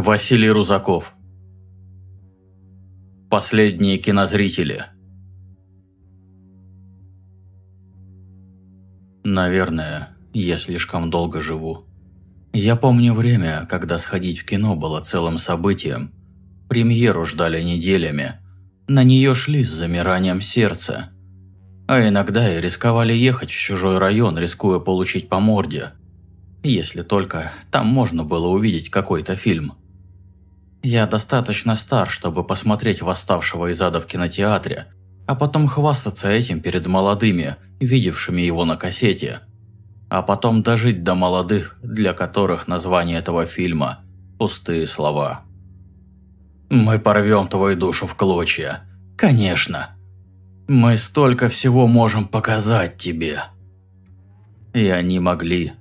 Василий Рузаков. Последние кинозрители. Наверное, я слишком долго живу. Я помню время, когда сходить в кино было целым событием. Премьеру ждали неделями. На нее шли с замиранием сердца. А иногда и рисковали ехать в чужой район, рискуя получить по морде. Если только там можно было увидеть какой-то фильм. Я достаточно стар, чтобы посмотреть «Восставшего из ада» в кинотеатре, а потом хвастаться этим перед молодыми, видевшими его на кассете. А потом дожить до молодых, для которых название этого фильма – пустые слова. «Мы порвем твою душу в клочья. Конечно. Мы столько всего можем показать тебе». И они могли.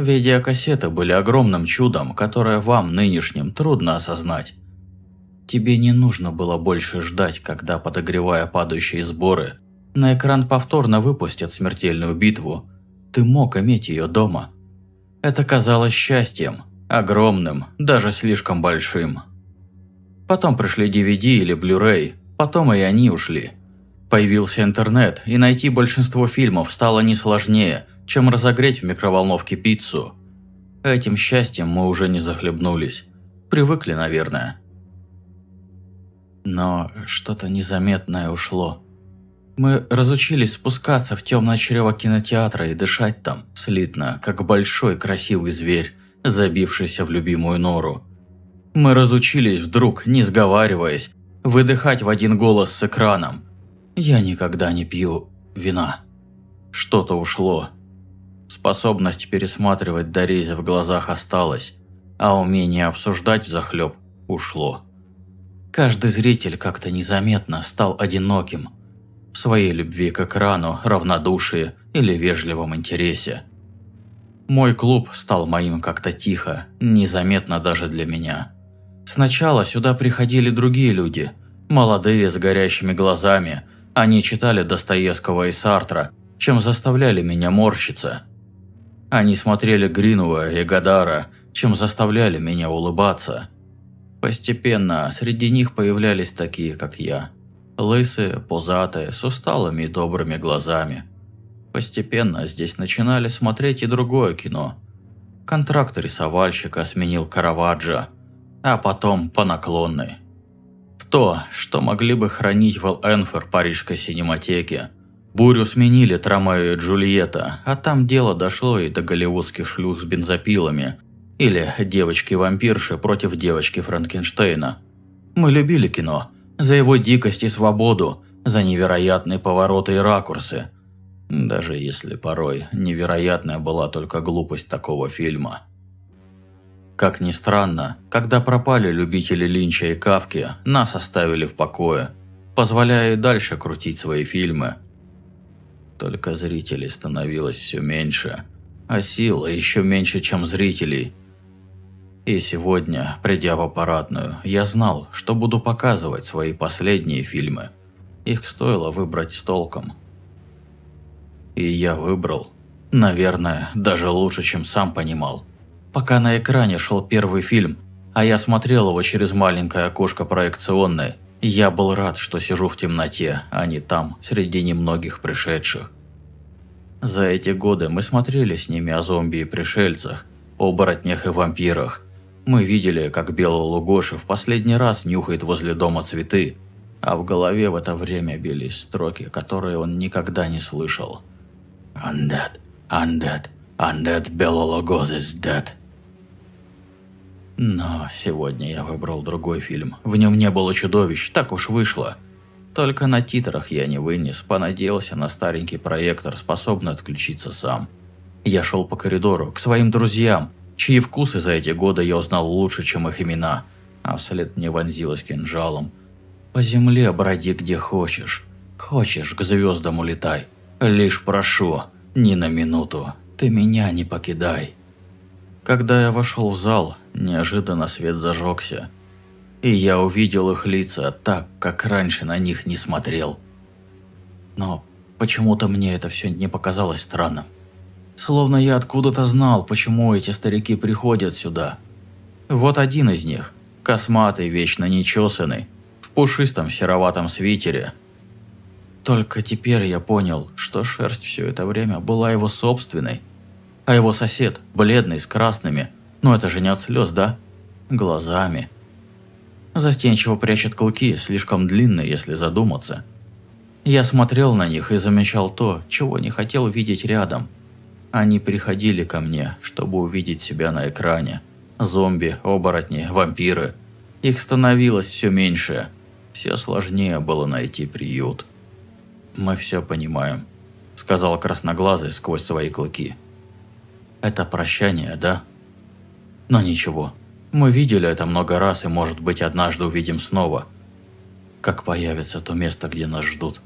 Видеокассеты были огромным чудом, которое вам, нынешним, трудно осознать. Тебе не нужно было больше ждать, когда, подогревая падающие сборы, на экран повторно выпустят смертельную битву. Ты мог иметь ее дома. Это казалось счастьем, огромным, даже слишком большим. Потом пришли DVD или Blu-ray, потом и они ушли. Появился интернет, и найти большинство фильмов стало не сложнее, чем разогреть в микроволновке пиццу. Этим счастьем мы уже не захлебнулись. Привыкли, наверное. Но что-то незаметное ушло. Мы разучились спускаться в темное чрево кинотеатра и дышать там, слитно, как большой красивый зверь, забившийся в любимую нору. Мы разучились вдруг, не сговариваясь, выдыхать в один голос с экраном. Я никогда не пью вина. Что-то ушло, Способность пересматривать дорези в глазах осталась, а умение обсуждать взахлеб ушло. Каждый зритель как-то незаметно стал одиноким в своей любви к экрану, равнодушии или вежливом интересе. Мой клуб стал моим как-то тихо, незаметно даже для меня. Сначала сюда приходили другие люди, молодые с горящими глазами. Они читали Достоевского и Сартра, чем заставляли меня морщиться – они смотрели Гринува и Гадара, чем заставляли меня улыбаться. Постепенно среди них появлялись такие, как я. Лысые, пузатые, с усталыми и добрыми глазами. Постепенно здесь начинали смотреть и другое кино. Контракт рисовальщика сменил Караваджо, а потом по наклонной. В то, что могли бы хранить в Эл-Энфер парижской синематеке – Бурю сменили Тромео и Джульетта, а там дело дошло и до голливудских шлюх с бензопилами. Или девочки-вампирши против девочки Франкенштейна. Мы любили кино. За его дикость и свободу, за невероятные повороты и ракурсы. Даже если порой невероятная была только глупость такого фильма. Как ни странно, когда пропали любители Линча и Кавки, нас оставили в покое, позволяя и дальше крутить свои фильмы – только зрителей становилось все меньше, а сила еще меньше, чем зрителей. И сегодня, придя в аппаратную, я знал, что буду показывать свои последние фильмы. Их стоило выбрать с толком. И я выбрал. Наверное, даже лучше, чем сам понимал. Пока на экране шел первый фильм, а я смотрел его через маленькое окошко проекционной, я был рад, что сижу в темноте, а не там, среди немногих пришедших. За эти годы мы смотрели с ними о зомби и пришельцах, оборотнях и вампирах. Мы видели, как Белый Лугоши в последний раз нюхает возле дома цветы, а в голове в это время бились строки, которые он никогда не слышал. «Undead, undead, undead Lugosi is dead». Но сегодня я выбрал другой фильм. В нем не было чудовищ, так уж вышло. Только на титрах я не вынес, понадеялся на старенький проектор, способный отключиться сам. Я шел по коридору, к своим друзьям, чьи вкусы за эти годы я узнал лучше, чем их имена, а вслед мне вонзилось кинжалом. По земле броди где хочешь. Хочешь, к звездам улетай. Лишь прошу, ни на минуту, ты меня не покидай. Когда я вошел в зал, неожиданно свет зажегся – и я увидел их лица так, как раньше на них не смотрел. Но почему-то мне это все не показалось странным. Словно я откуда-то знал, почему эти старики приходят сюда. Вот один из них, косматый, вечно нечесанный, в пушистом сероватом свитере. Только теперь я понял, что шерсть все это время была его собственной, а его сосед, бледный, с красными, ну это же не от слез, да? Глазами. Застенчиво прячет клыки, слишком длинные, если задуматься. Я смотрел на них и замечал то, чего не хотел видеть рядом. Они приходили ко мне, чтобы увидеть себя на экране. Зомби, оборотни, вампиры. Их становилось все меньше. Все сложнее было найти приют. «Мы все понимаем», – сказал красноглазый сквозь свои клыки. «Это прощание, да?» «Но ничего, мы видели это много раз и, может быть, однажды увидим снова, как появится то место, где нас ждут.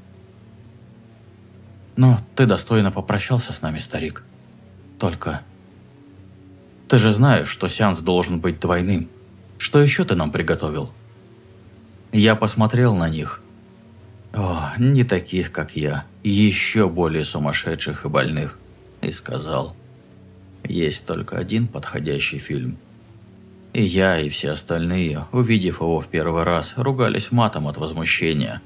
Но ты достойно попрощался с нами, старик. Только... Ты же знаешь, что сеанс должен быть двойным. Что еще ты нам приготовил? Я посмотрел на них. О, не таких, как я. Еще более сумасшедших и больных. И сказал, есть только один подходящий фильм – и я, и все остальные, увидев его в первый раз, ругались матом от возмущения.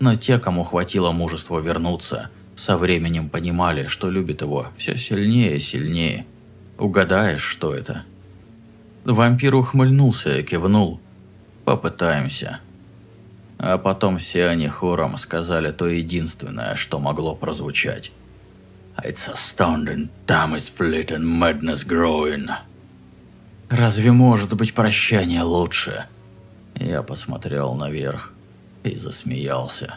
Но те, кому хватило мужества вернуться, со временем понимали, что любит его все сильнее и сильнее. Угадаешь, что это? Вампир ухмыльнулся и кивнул. Попытаемся. А потом все они хором сказали то единственное, что могло прозвучать. It's astounding, time is fleet and madness growing. Разве может быть прощание лучше? Я посмотрел наверх и засмеялся.